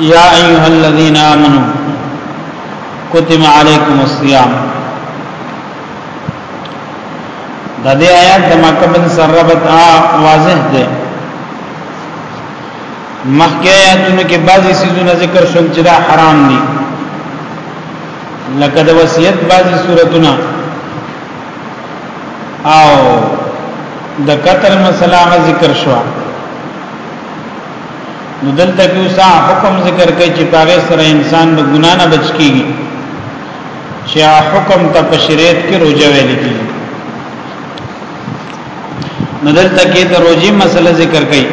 یا ایها الذین آمنو کتب علیکم الصیام د دې آیات د مکمل سربت ا واضح ده مخکې آیاتونو کې بعضی سيزونه ذکر شول چې دا حرام دي لکه د وصیت بعضی صورتونه او د قتل مسله ذکر شو نو دلته کې اوسه حکم ذکر کوي چې پاره سره انسان د ګنا نه بچ کیږي چې حکم ته په شریعت کې روزه ویل کیږي نو دلته کې د روزي مسله ذکر کوي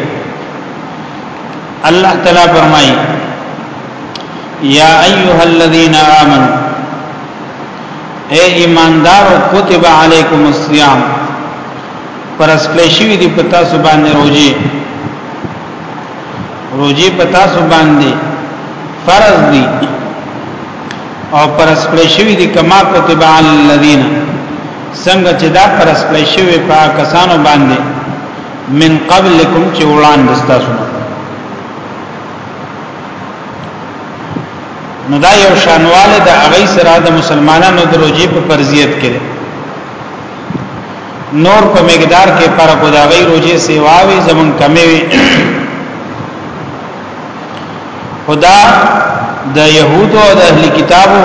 الله تعالی فرمایي یا ایها الذین آمنوا اے ایماندارو کتب علیکم الصیام پر اسکلی شوی دی پتا سو باندې روزي روزي پتا سو باندې فرض دي او پر اسکلی شوی دی کما کتب علی الذین څنګه چې دا پر اسکلی شوی په کسانو باندې من قبلکم چې وړاندې تاسو نو دا یو شانواله د هغه سره د مسلمانانو د روزي په فرضیت کې نور په مقدار کې پر کو دا غي روزي سیواوي زمون کمی وي خدا د يهودو او د اهل کتابو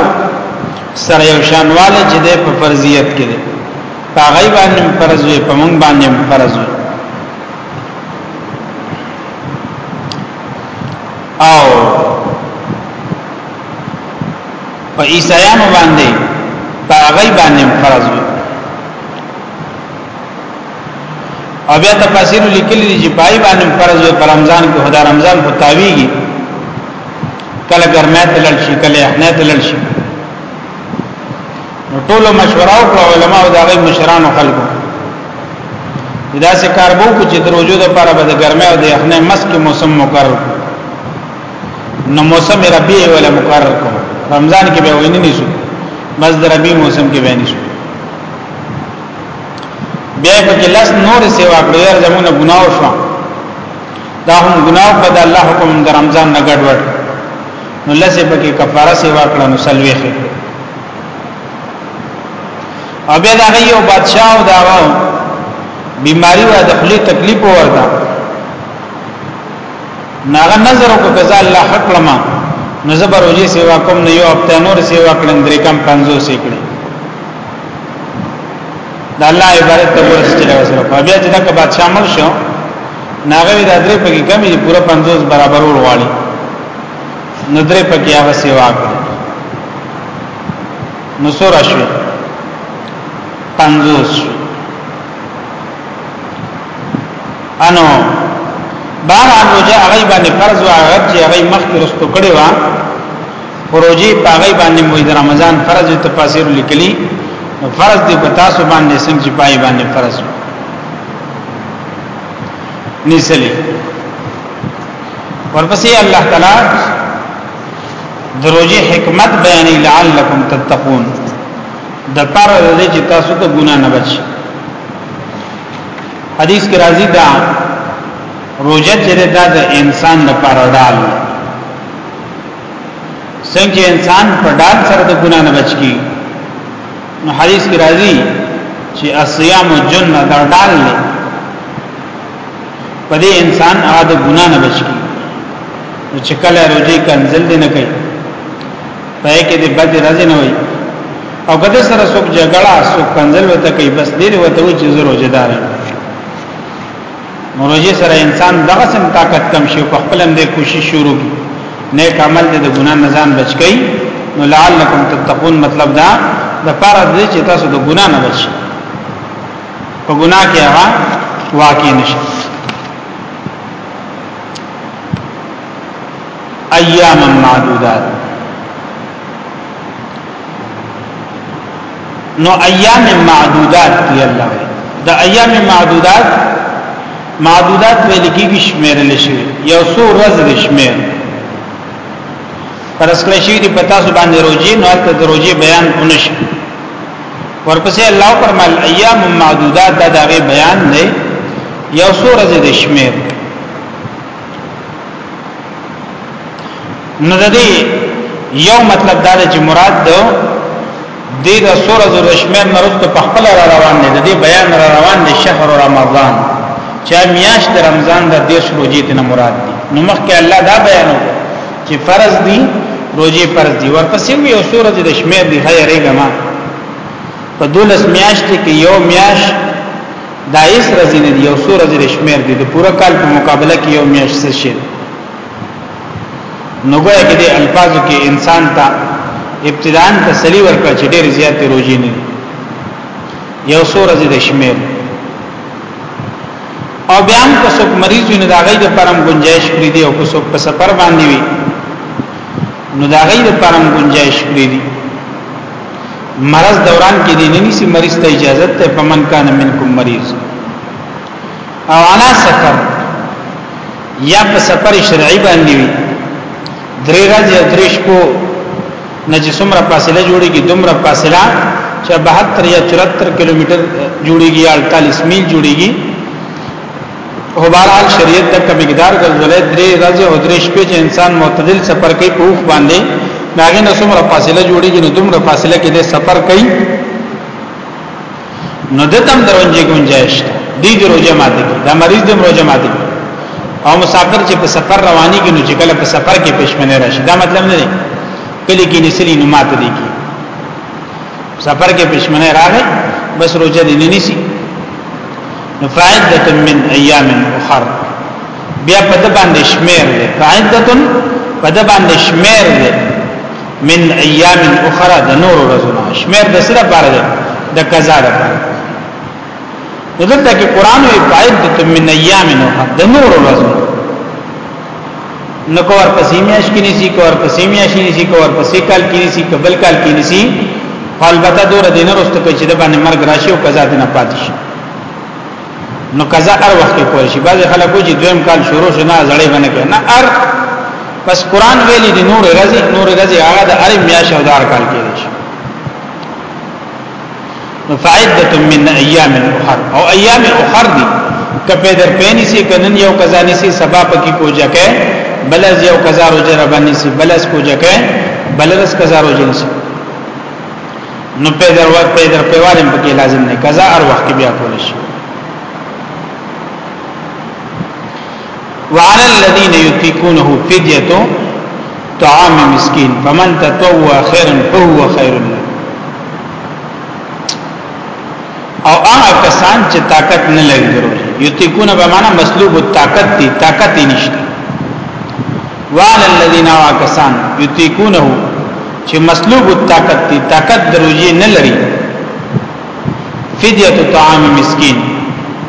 سره یو شانواله چې د په فرضیت کې دي په غي باندې فرض وي په مونږ باندې فرض وي او په عیسایانو باندې په غي باندې فرض وي او بیا تفاسیر لیکلي چې پای باندې فرض وي په رمضان کې خدا رمضان په تاویږي کله ګرمه تلل شي کله احنا تلل شي نو ټول مشوره او علماء او دغه مشران او خلکو دا سه کار وو کو چې دروځو د پاره به د ګرمه او د یخنه مسک موسم مقرر نو موسم ربیع ولا مقرر کو رمضان کې به ویني نشو بس د ربیع موسم کې به نشو بیا په کې لاس نور سیوا کړو یار زمونه ګناو شو دا هم ګناو په د الله حکم د رمضان نه ګډوډ نو لسه پکې کفاره سیوا کړه نو سلوي خې او بیا دا یو بادشاہ او دا بیماری او د خلی تکلیف ورته ناغه نظر کو کزا الله حق لما نو زبر وجي سیوا کوم نه یو اپته نور سیوا کړم درې کم 500 سیکړي د الله عبارت ته ورسته وسره په بیا چې دا که بادشاہ مل شو ناغه د درې په کې کمی پورا 50 برابر ورواړي نو درې پکې هغه سیوا کړ نو سور شو 50 انو بار انو جا هغه باندې فرض او هغه چې هغه مخکې رستو کړي وا پروژي پاغي باندې موید رمضان فرض او تفاسیر لیکلي نو فرض دی په تاسو باندې څنګه چې پای باندې فرض نزلی ورپسې الله تعالی دروځي حکمت بیان لعلکم تتقون د پر دې چې تاسو ته ګنا نه بچ حدیث کې راځي دا روزه چې دا د انسان لپاره ډال څنګه انسان په ډال سره د ګنا نه بچ کی نو حدیث کې راځي چې الصيام جنہ دا ډال نه په دې انسان هغه د ګنا نه بچي نو چې کله روزي کنزل دي نه کوي پای کې دې بد راځي نه وي او کده سره څوک جګړه څوک کنزل وته کوي بس دې وته و چې زه روزه دار یم مروجه سره انسان دغه سم طاقت کم شي په خپل هم د کوشش شروع کی نیک عمل د ګنا نه ځان بچ کی نو لعلکم تتقون مطلب دا د پاره د چې تاسو د ګنا نه بچ په ګنا کې هغه واقع نشي ایام معدودات نو ایام معدودات دی الله دا ایام معدودات معدودات ویل کېږي شمیر لشي یو څو ورځې شمیر پرسکړې شي دی پتا سو باندې روزي نو ته د روزي بیان ونش ورپسې الله پرمل ایام معدودات دا دغه بیان دی یو څو ورځې شمیر نو د دې یو مطلب دا دی چې مراد د دې د سورہ د شمیر نرسته په خپل را روان دي د دې بیان را روان دي شهر رمضان چې میاش د رمضان د دیش روزې ته مراد دي نو مخکې الله دا بیانو چې فرض دي روزې فرض دي ورپسې یو سورہ د شمیر دی هي رګما په دولس میاشت کې یو میاش دا هیڅ ورځې نه دي یو څو ورځې شمیر دي د پوره کال په مقابله کې یو میاشت څه شي نو ګویا کې د الفاظو کې انسان ته ابتداء تسلی ورکړه چې ډېر زیات روزي نه دي یو څو ورځې د شمیر او بیا هم که څوک مریض وي نو دا غي د پرم گنجائش پری دی او که څوک په سفر باندې وي نو دا غي د پرم گنجائش پری دی مرض دوران کې دی ننی سي مریض ته اجازه ته فمن کان منکم مریض او علا سفر یا په سفر شرعي باندې وي درې ورځې درې شپو نه چې څومره فاصله جوړيږي دومره فاصله چې 72 یا 74 کیلومتر جوړيږي 48 میل جوړيږي او بهرحال شریعت د کمقدار ګرځولې درې ورځې او درې شپې چې انسان معتدل سفر کوي په وخت باندې داغه نه څومره فاصله جوړیږي نو دومره فاصله کې د سفر کوي نو د تم درونجي گنجائش دی د روزه ماته کې د مریض د روزه ماته کې او مسافر چې په سفر رواني کې نو چې کله په سفر کې پښمنه راشي دا مطلب نه دی کله کې نسلی نو ماته دی کې سفر کې پښمنه راغی بس روزه دې نه نسی فعدت من ایام اخر بیا په د باندې شمیر دی فعدت په د باندې شمیر دی من ایام اخر د نور ورځو شمیر د سره بار دی د قضا ده دلته کې قران وی فعدت من ایام اخر د نور ورځو نو کور پسې میاش کې نسی کور پسې میاش کې نسی کور پسې کال کې نسی قبل کال کې نسی البته دور دینه رسته کې چې د باندې مرګ راشي او قضا دینه پاتې شي نو قضا هر وخت کول شي بعض خلک وځي دویم کال شروع شنه زړې باندې کوي نه ار بس قران ویلي دي نور رضی نور رضی هغه د ار میاش او دار کال کې شي نو فائدۃ من ایام اخر او ایام اخر دي کپه در پېنی سي کنن یو قضا نسی سبا پکې کوجا کې بلز یو قضا روزه ربانی سي بلز کوجا کې بلز قضا روزه نسی نو په در وخت په در په وارم پکې لازم نه قضا هر وخت بیا کول شي وعلى الذين يطيقونه فديه طعام مسكين فمن تطوع خيرا فهو خير له او هغه کسان چې طاقت نه لري ضرور یتیکونه به معنا مسلوب الطاقت دي طاقت یې نشته وعلى الذين واكسان یتیکونه چې مسلوب الطاقت دي طاقت دروځي نه لري فدیه طعام مسکین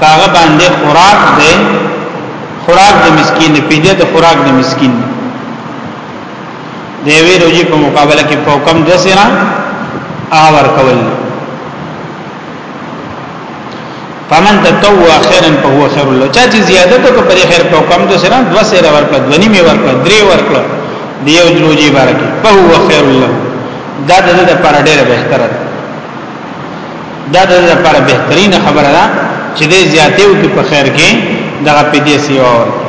هغه باندې خوراک دی خوراک د مسکین فدیه د خوراک د مسکین دی د یوې روزي په مقابله کې په کم دو سره اور کول فمن تطوع خيرا فهو خير له چا چې زیادت کو په خیر په کم دو سره دو سره ورکړه دونی می ورکړه درې ورکړه دیو روزي بارکه فهو خير له دا د دې لپاره ډېر بهتره ده دا د دې لپاره بهترین خبره ده چې دې زیاتې او په خیر کې دغه پیډې سیوا ورکړي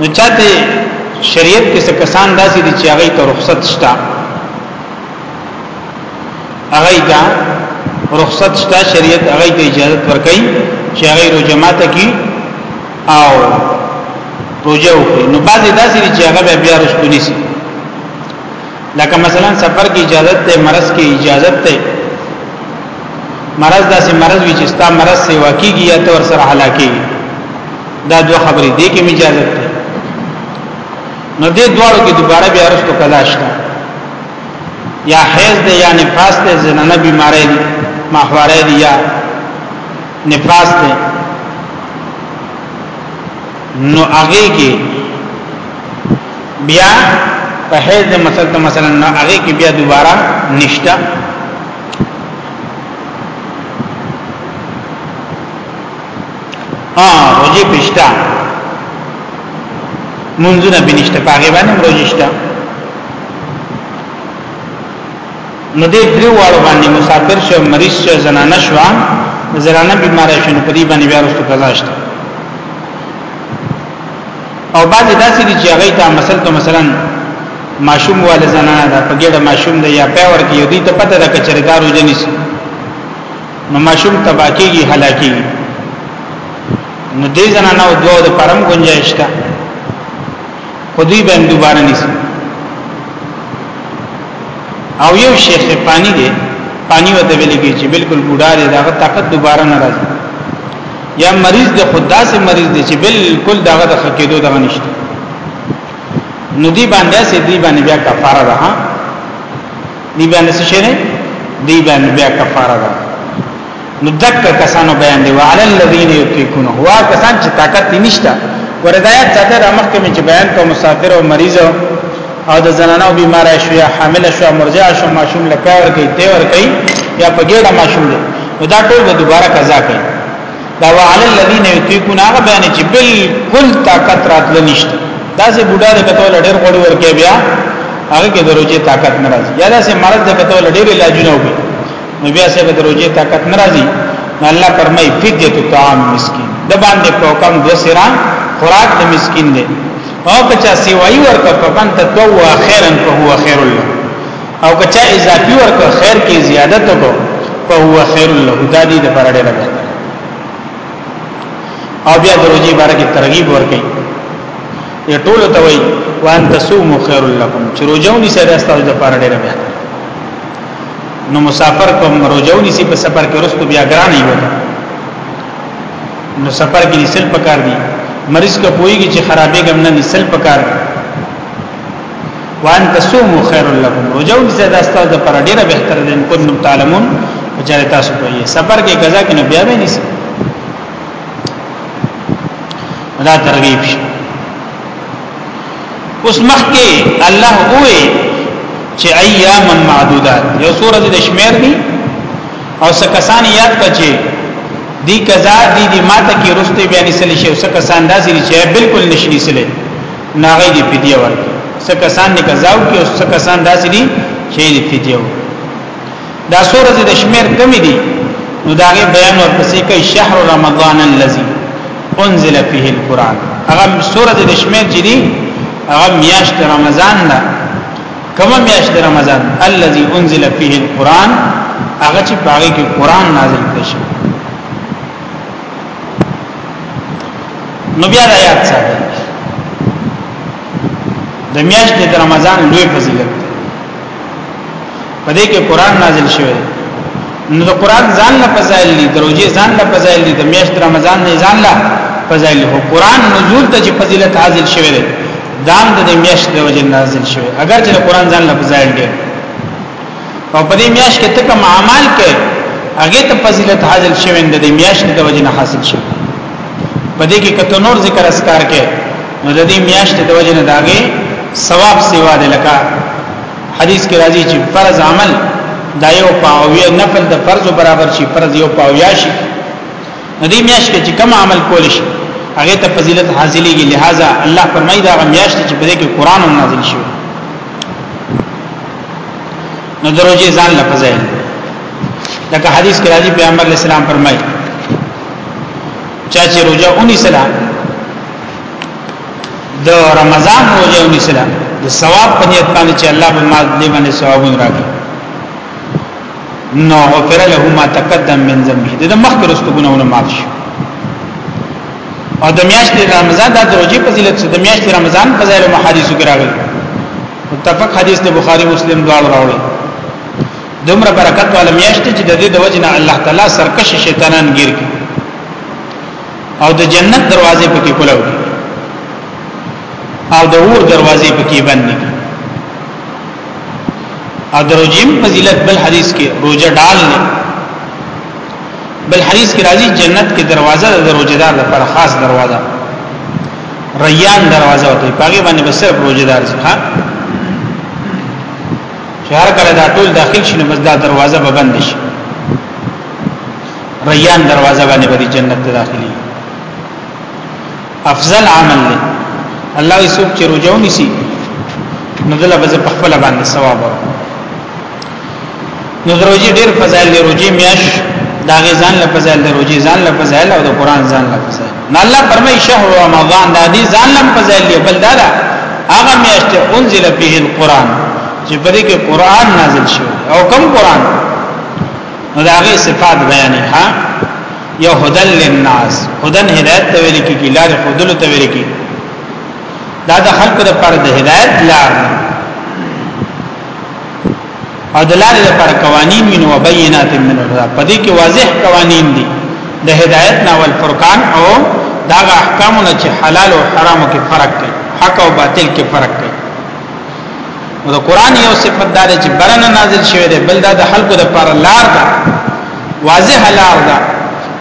نو چاته شریعت کې څه کسان داسې دي چې هغه ته رخصت شته هغه ته رخصت شته شریعت هغه ته اجازه ورکړي چې هغه رو جماعت کې او روزه وکړي نو بعضې داسې دي چې هغه بیا رښتونی سي لکه مثلا سفر کی اجازه ته مرض کی اجازه ته مرض داسې مرض وی چې ستا مرض سی واقعي یا تور سره هلاکی دا دوه خبرې دي کې اجازه ته نو دې دواړو کې دوباره بیا رښتو کلا شته یا حیض دی یا نفاس دی زنانه بیماری دی ماحواره دی یا نفاس دی نو هغه کې بیا په حیض د مسلط مثلا نو هغه کې بیا دوباره نشتا ها روزي پښتا منځونه بنشته پاګې باندې روزي شتا نو دې دریو واړو باندې مسافر شو مریض شو زنانه شو زنانه بیمار شو په دې باندې بیا رسو قضا شته او بعضی داسې دي چې هغه ته مثلا ته مثلا ماشوم وال زنانه ده په ګډه ماشوم ده یا پیور کې یو دي ته پته ده کچره دارو جنس نو ماشوم تباکیږي هلاکی نو دې زنانه او دوه د پرم گنجائش ده خو دوی به دوباره نیسي او یو شیخ پانی دی پانی وته ویل کیږي بالکل بوډا دی دا طاقت دوباره نه راځي یا مریض د خدا سي مریض دی چې بالکل دغه د خکېدو دغه نشته نو دی باندې سي دی باندې بیا کفاره ده ها دی باندې څه شي دی باندې بیا کفاره ده نو دک کسانو بیان دی وعلى الذين يطيقون هو کسان چې طاقت نشته وردايات ساته د مخکې چې بیان کوم مسافر او مریض او د زنانو بیمار شو یا حامل شو مرضع شو ماشوم لکه ورګي دی ورګي یا په ګډه ماشوم دی نو دا ټول به دوباره قضا کوي دا وعلى الذين يطيقون هغه بیان چې بالکل طاقت راتل نشته دا سه بوډا د کتو لډر غوړي ورکه بیا هغه کې دروځي طاقت ناراضي یا دا سه مرض د کتو لډر علاجونه وي نو بیا سه به دروځي طاقت ناراضي الله فرمای فدیه طعام مسکین د باندې په حکم د سرا خوراک د مسکین دی او که چا سیوای ورکړ فمن تطوع خیرا فهو خیر له او که چا اضافي ورکړ خیر کې زیادت وکړ فهو خیر له دا دې د پرړې لګا او بیا دروځي بار کې ترغیب ورکړي یا ټول ته وای وان تصوم خیر لکم چې روزونی سره استاو د پاره ډیره بیا نو مسافر کوم روزونی سي په سفر کې رسو بیا ګران نه نو سفر کې نسل پکار دي مریض که پويږي چې خرابې ګم نه نسل پکار دي وان تصوموا خير لكم رجو زیاده استاد پر ډیره بهتر دي ان کنتم تعلمون بچاره تاسو کوی سفر کې قضا کې نه بیا به نسی دا ترغیب شي اوس مخ کې الله وې چې ایام معدودات یو سورې د شمیر دی او څه کسان یاد کچې دی قضا دی دی ماته کې رسته بیان سل شي او څه کسان داسې دي چې بالکل نشني سلې ناغې دی فدیه ورکړي څه کسان نه قضاو کې او څه کسان داسې دي چې دی فدیه ورکړي دا سورې د شمیر کمی دي نو داغه بیان ورپسې کوي شهر رمضان الذي انزل فيه القران هغه سورې د شمیر چې دي هغه میاشت رمضان ده کومه میاشت د رمضان الذي انزل فيه القرآن هغه چې باغې کې قرآن نازل کړي نو بیا د آیات سره د میاشت د رمضان لوی فضیلت په دې کې قرآن نازل شوی نو د قرآن ځان له فضایل دي دروځي ځان له فضایل دي د میاشت رمضان نه ځان له فضایل هو قرآن نزول ته چې فضیلت حاصل شوی دی دام د دې میاشت د وجه نازل شو اگر چې قرآن ځان له فضایل دی او په دې میاشت کې ته کوم اعمال کې هغه ته فضیلت حاصل شوی د دې میاشت د وجه نه حاصل شوی په دې کې کته نور ذکر اسکار کې نو د دې میاشت د وجه نه داګه ثواب سیوا د لکا حدیث کې راځي چې فرض عمل دا یو پاویه نفل د فرض برابر شي فرض یو پاویا شي نو دې میاشت کې چې کوم عمل کول شي هغه ته فضیلت حاصلېږي لہذا الله فرمایي دا میاشت چې په دې کې قران هم نازل شوی نو دروځي ځان له فضایل لکه حدیث کې راځي پیغمبر علیه السلام فرمایي چا چې روزه اونې سلام د رمضان روزه اونې سلام د ثواب په نیت باندې چې الله به ما دې باندې ثوابونه راکړي نو غفر له ما تقدم من ذنبه د مخکې رستو ګناونه معاف شي او د میاشت رمضان د درجه فضیلت څخه د میاشت رمضان فضایل او محادیث کې راغلي متفق حدیث د بخاری مسلم دواړو راوړي دومره برکت والا میاشت چې د دې د وجنه الله تعالی سرکش شیطانان گیر کی او د جنت دروازې پکې کولاو او د اور دروازې پکې بند کی او د روجیم فضیلت بل حدیث کې روجه ډال نه بل حدیث کې راځي جنت کې دروازه د روجدار لپاره خاص دروازه ریان دروازه وته پاګې باندې بس صرف روجدار ځخه شهر کله دا ټول داخل شنه بس دا دروازه به بند شي ریان دروازه باندې به جنت ته داخلي افضل عمل دی الله یې څوک چې روزه ونیسي نو دله به په خپل باندې ثواب ورکړي نو دروځي ډېر فضایل دی روزي میاش دا غي ځان له فضایل دی روزي ځان له فضایل او د قران ځان له فضایل نو الله فرمایي شهر رمضان دا دي ځان له فضایل دی بل دا دا هغه میاش ته انزل فيه القران چې په دې کې قران نازل شو او کم قران نو دا غي صفات بیانې ها یو هدل للناس هدن هدایت ته ویل کی لار خودل ته ویل کی دا د خلق د پر د هدایت لار او د لار د پر قوانین من وبینات من الهدى پدې کې واضح قوانین دي د هدایت نه ول فرقان او دا احکامونه چې حلال او حرام کې فرق کوي حق او باطل کې فرق کوي نو د قران یو صفت دا چې برنه نازل شوی دی بل دا د خلکو د پر لار ده واضح لار ده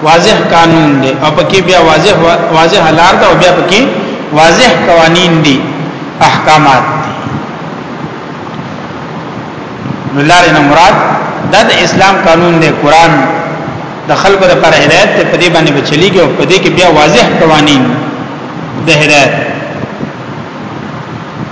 واضح قانون دی او پکې بیا واضح واضح لار ده او بیا پکې واضح قوانین دي احکامات دي نو لار نه مراد دا د اسلام قانون دی قران د خلکو د پر هدایت ته پدې باندې بچلیږي او پدې کې بیا واضح قوانین د هدایت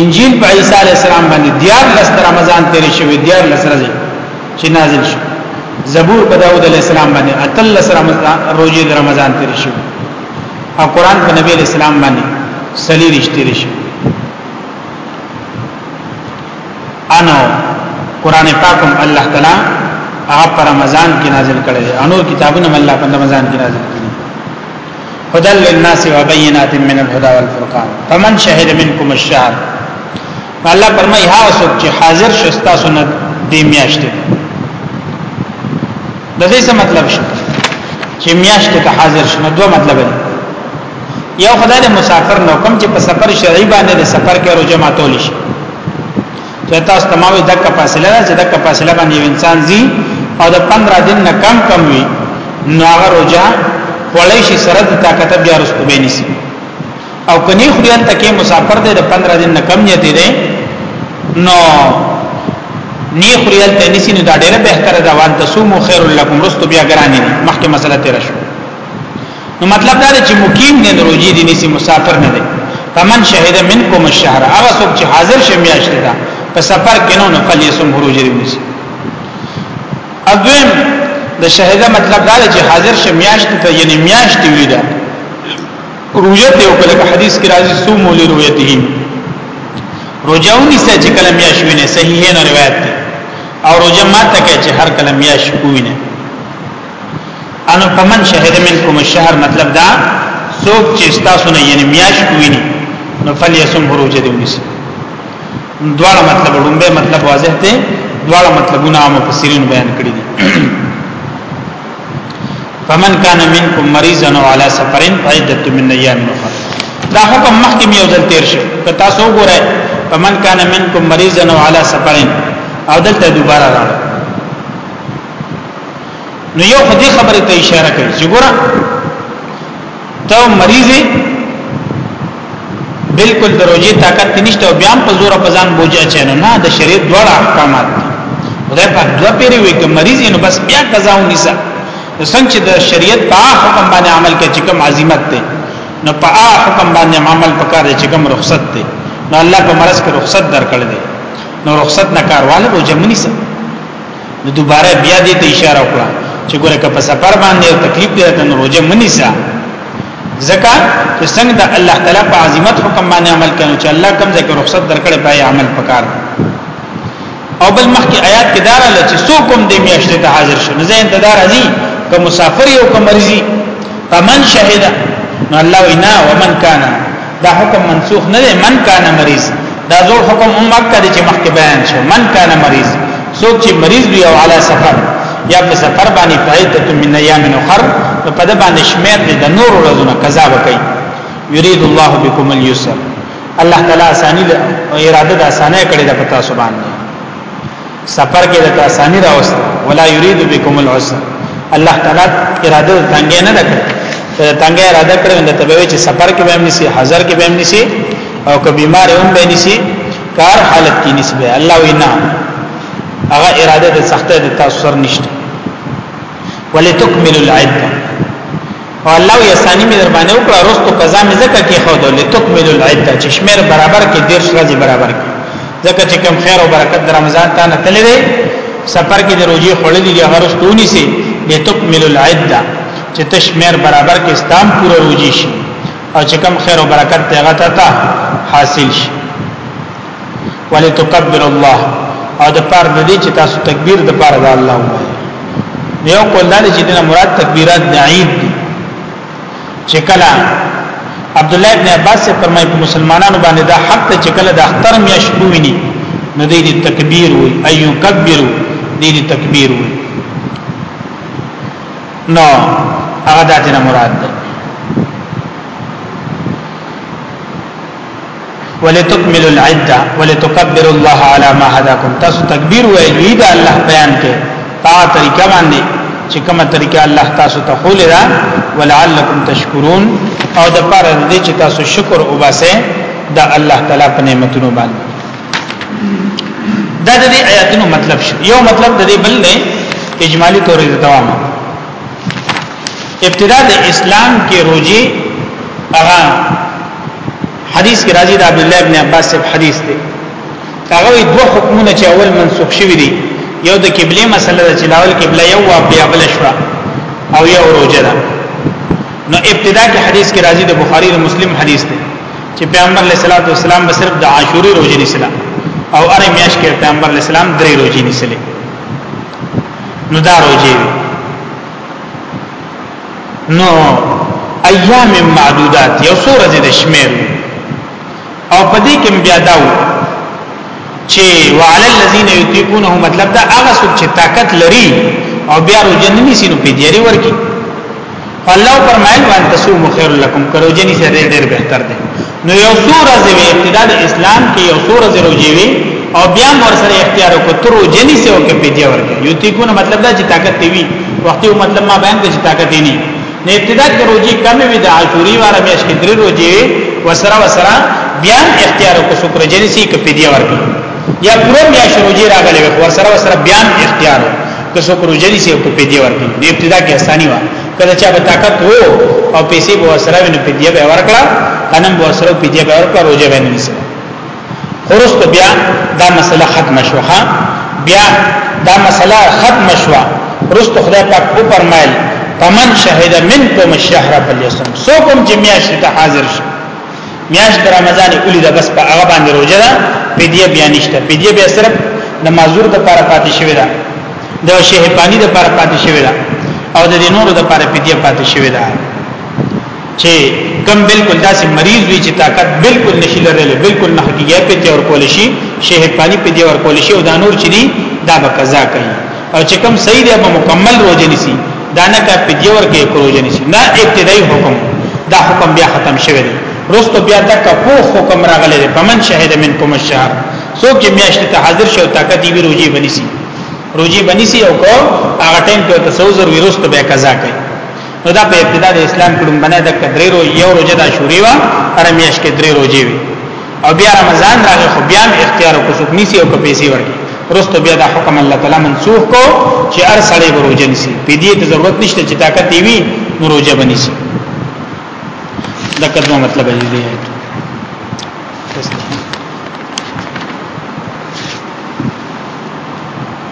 انجیل په عیسی علی السلام باندې دیار لس رمضان تیر شوی دیار لس ورځې چې نازل شو زبور په داوود علی السلام باندې اتل لس رمضان روزې د رمضان تیر شو او قران په نبی علی السلام باندې سلی رښتې شو انو قران پاکم الله تعالی هغه پر رمضان کې نازل کړي انو کتابونه الله په رمضان کې نازل کړي هدى للناس وبينات من الهدى والفرقان فمن شهد منكم الشهر الله فرمای ها څوک چې حاضر شستا سنت دې میاشتې د دې څه مطلب شو چې میاشتې ته حاضر شنه دوه مطلب دی یو خدای له مسافر نو کم چې په سفر شرعي باندې د سفر کې روزه ماتول شي چې تاسو تمامه دغه فاصله ده چې دغه فاصله باندې انسان زی او د 15 دن نه کم کم وي نو هغه روزه ولې شي سره د طاقت بیا رسو به نسی او کني خو دې تکي مسافر دې د 15 دن نه کم نیته دي نو نی خریال ته نسی نو دا ډیره بهتره ده وان تصومو خیر لکم رستو بیا ګرانی مخکې مسله تیر شو نو مطلب دا دی چې مقیم نه روزي دي نسی مسافر نه دی فمن شهد منکم الشهر هغه څوک چې حاضر شي میاشت ده په سفر کې نو نفل یې سم روزي دی نسی اذن د شهدا مطلب دا چې حاضر شي میاشت ته یعنی میاشت وی ده روزه ته او کله حدیث کې راځي صوم ول رویته روزهونی سې چې کله میاشت ویني صحیح نه روایت ده او روزه ماته کې چې هر کله میاشت کوینه ان فمن شهد منکم الشهر مطلب دا څوک چې تاسو نه یې میاش کوینی نو فلیسم خروج دی ونیسي دواړه مطلب لومبه مطلب واضح دی دواړه مطلبونه عام مفسرین بیان کړی دي فمن کان منکم مریضا او علی سفرین فعدت من ایام اخرى دا حکم مخکې یو ځل تیر شو که تاسو وګورئ فمن کان منکم مریضا او علی سفرین او دلته دوباره راغله نو یو خو دې خبره ته اشاره کوي چې ګوره ته مریض بالکل دروځي طاقت نشته او بیا په زور په ځان بوجا چنه نه د شریعت دوړ احکامات خدای په دوه پیری وي که مریض نو بس بیا قضا و نساء څنګه چې د شریعت په حکم باندې عمل کې چې کوم عظمت ده نو په حکم باندې عمل پکار دي چې کوم رخصت ده نو الله په مرز کې رخصت درکړي نو رخصت نه کارواله او جمنی سره نو دوباره بیا دې ته اشاره وکړه چې ګوره که په سفر باندې او تکلیف دی ته روزه منی سا ځکه چې څنګه د الله تعالی په عظمت حکم باندې عمل کړي چې الله کوم ځکه رخصت درکړي په عمل پکار او بل مخکې آیات کې دار له چې څوک هم دې میاشتې ته حاضر شي نه زین تدار ازي که مسافر یو که مرزي فمن شهد نو الله وینا ومن کان دا حکم منسوخ نه دی من کان مریض دا زو حکم هم مکه دی چې مخکې بیان شو من کان مریض څوک چې مریض وي او علی سفر یا په سفر باندې فائدت من ایام اخر په دې باندې شمیر دي د نور ورځو قضا وکړي یرید الله بكم اليسر الله تعالی اسانی اراده د اسانه کړی د پتا سبحان سفر کې د آسانی راوست ولا یرید بكم العسر الله تعالی اراده تنګې نه کړ تنګې اراده کړې نو ته به چې سفر کې به هم نسی حاضر کې به هم نسی او که بیمار هم به نسی کار حالت کې نسی به الله وینا هغه اراده د سختې د تاسو سر نشته ولتکمل العده او الله یې ثانی مې در باندې وکړه رستو قضا مې زکه کې خو دل تکمل العده چې شمیر برابر کې دیر شرزي برابر کې زکه چې کم خیر او برکت در رمضان ته نه تللی دی سفر کې د روزي خړلې دی هغه رستونی سي لتکمل العده چې تشمیر برابر کې استام پوره روزي شي او چې کم خیر او برکت ته غته تا حاصل شي ولتکبر الله او د پاره د دې چې تاسو تکبیر د پاره د الله وایي یو کول دا چې دنه مراد تکبیرات د عید دي چې کله عبد الله ابن عباس فرمایي په مسلمانانو باندې دا حق ته چې کله د اختر میاش کوینی نو دې دې تکبیر وي ايو کبیرو دې دې تکبیر وي نو هغه داتنه مراد ده ولتکمل العده ولتکبر الله على ما هداكم تاسو تکبیر وایي دا الله بیان کې تا طریقه باندې چې کومه طریقه الله تاسو ته خو لرا ولعلکم تشکرون او د پاره دې چې تاسو شکر وباسئ دا الله تعالی په نعمتونو باندې دا د دې آیاتونو مطلب شو یو مطلب د دې بل نه اجمالی تور دوام ابتدا د اسلام کې روزي هغه حدیث کې راځي د عبد الله ابن عباس صاحب حدیث دی هغه دوه حکمونه چې اول منسوخ شوی دی یو د قبله مسله چې لاول قبله یو او بیا بل شو او یو روزه ده نو ابتدا کې حدیث کې راځي د بخاری او مسلم حدیث دی چې پیغمبر علیه الصلاۃ والسلام به صرف د عاشوري روزه نیسلا او اره میاش کې پیغمبر علیه السلام درې روزه نیسلې نو دا روزه نو ایام معدودات یو څو ورځې د شمیر او په دې کې بیا داو چې وعلى الذين يطيقونه مطلب دا هغه څوک چې طاقت لري او بیا روزنی سينو په دیاري ورکی الله فرمایل وان تصوم خير لكم کروجنی سره ډېر بهتر دی نو یو څو ورځې وي ابتدا د اسلام کې یو څو ورځې روزي وي او بیا ور سره اختیار کو تر روزي نه سیو کې پیډیا ورکړي یو تی کو نه مطلب دا چې طاقت دی وي وخت یو مطلب ما بیان کې طاقت دی نه نه ابتدا کې روزي کم وي د عاشوري واره میاش کې درې روزي وي وسره وسره بیا اختیار کو سو روزي نه سی کې پیډیا ورکړي یا پوره میاش روزي راغلي ور سره وسره بیا اختیار کو سو روزي نه سی کې پیډیا ورکړي د ابتدا کې اساني واره کله چې په طاقت وو او پیسې به سره ویني په دې به ورکړه غنم به سره په دې به ورکړه روزه به نه نسو خرست بیا دا مسله ختم شوه بیا دا مسله ختم شوه رست خدای پاک په فرمایل فمن شهد منکم الشهر فليصم سو کوم چې میاشت ته حاضر شي میاشت رمضان اولی دا بس په هغه باندې روزه ده فدیه بیا نشته فدیه بیا صرف د معذور د لپاره پاتې شوی ده د شهبانی د لپاره پاتې شوی ده او د نورو د لپاره فدیه پاتې شوی ده چې کم بالکل داسې مریض وي چې طاقت بالکل نشي لرلی بالکل نه کیږي په دې ور کول شي شهبانی په دې ور کول شي او د نور چې دی دا به قضا کوي او چې کوم صحیح دی په مکمل روزه نسی دا نه کا فدیه ورکې روزه نسی نه ابتدایي حکم دا حکم بیا ختم شوی دی رستو بیا تک په حکم راغلی دی فمن شهد منکم الشهر څوک چې میاشت ته حاضر شو طاقت دی روزي بنسی روزي بنسی او کو هغه ټیم کې تاسو ضروري رستو بیا قضا کوي نو دا په ابتدا د اسلام کې لومبنه د کدرې رو یو روزه د شوري وا ارمیش کې درې روزي وي او بیا رمضان راغی خو بیا اختیار کو څوک نیسی او په پیسې ورکړي رستو بیا د حکم الله تعالی منسوخ کو چې هر سړی بروجن سي په دې ته ضرورت نشته چې طاقت دی وي نو روزه بنی سي دا کدو مطلب دی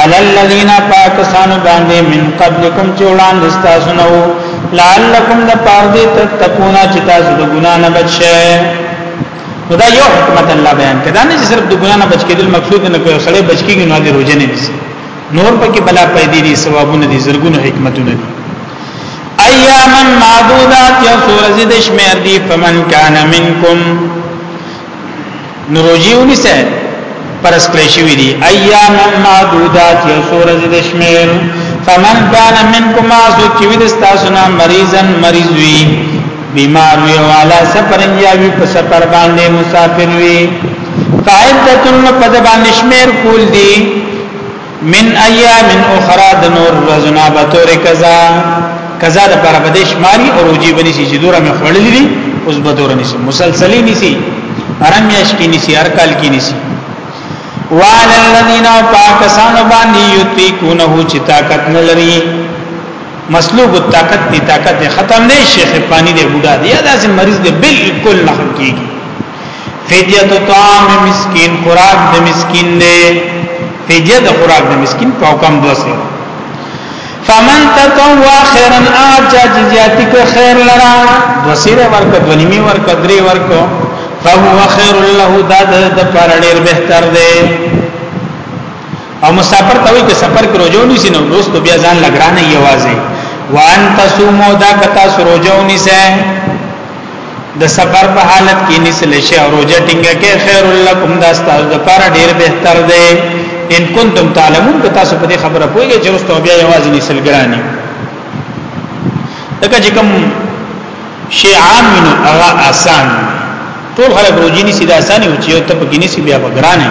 علی الذین پاکسانو باندې من قبلکم چې وړاندې تاسو نو لعلکم د پاره دې تتقون چې تاسو د ګنا نه بچئ دا یو حکمت الله بیان کړه نه چې صرف د ګنا نه بچ کېدل مقصود نه کوي سړی بچ کېږي نو دې روزنه نیسي نور پکې بلا پیدا دي ثوابونه دي زرګونه حکمتونه دي ایاما معدودات یا سورزی دشمیر دی فمن کان منکم نو روزي ونیسه پرس کړی شوی دی ایام معدودات یو سورج د شمیر فمن کان منکم عاذو چې وید تاسو نه مریضن مریض وی بیمار وی والا سفر یا وی په سفر باندې مسافر وی فائدتن په باندې شمیر کول دی من ایام اخرى د نور رزنا به تور کزا کزا د پر بدیش ماری او روجی بنی سی جدور می خړلې دي اوس به تور نسی مسلسلی نسی ارم یش کی نسی هر کال کی نسی وعلى الذين پاکسان باندې یتیکونه چې طاقت نه لري مسلوب الطاقت دی طاقت ختم نه شیخ پانی دی بوډا دی یا داسې مریض دی بالکل نه کیږي فدیه طعام مسکین خوراک د مسکین دی فدیه د خوراک د مسکین په حکم دوسه فمن تطوع خيرا اجا جزياتي کو خیر لرا وسیره ورک دنیمی ورک درې ورک فهو خير له دد د پر ډیر بهتر دی او مسافر ته وي چې سفر کې روزو نیسی نو دوست بیا ځان لګرانه یوازې وان تصومو دا کتا سروجو نیسه د سفر په حالت کې نسل شي او روزه ټینګه کې خیر لکم دا ستاسو د پاره ډیر بهتر دی ان کنتم تعلمون که تاسو په دې خبره پوهیږئ چې اوس توبیا یوازې نسل ګرانی دغه چې کوم شی عام نو هغه آسان ټول خلک روزي نسی دا آسان او چې یو ته پکې نسی بیا بګرانی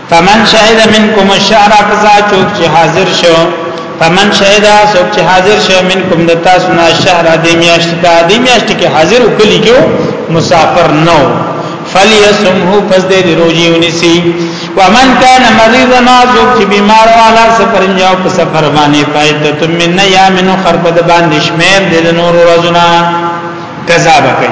فمن شهد منکم الشهر فزا چوک چې حاضر شو فمن شهد سوک چې حاضر شو منکم د تاسو نه شهر د میاشت کا د میاشت کې حاضر وکړي کې مسافر نو فلیسمه پس دې روزي ونیسي ومن کان مریضا نازوب چې بیمار والا سفر یو په سفر باندې فائدت من یامن خربد باندې شمیر د نور ورځنا قضا وکړي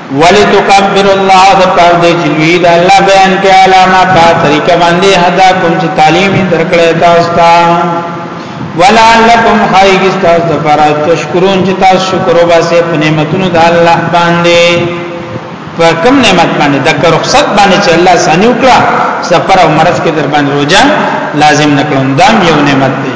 ولتکبر الله د پاره د جلوی د الله بیان کې علامه په طریقه باندې هدا کوم چې تعلیم درکړی تاسو ته ولعلکم خایګ تاسو د پاره تشکرون چې تاسو شکر وباسئ په نعمتونو د الله باندې په کوم نعمت باندې د رخصت باندې چې الله سانی وکړه سفر او مرض کې در باندې روزه لازم نکړم دا یو نعمت دی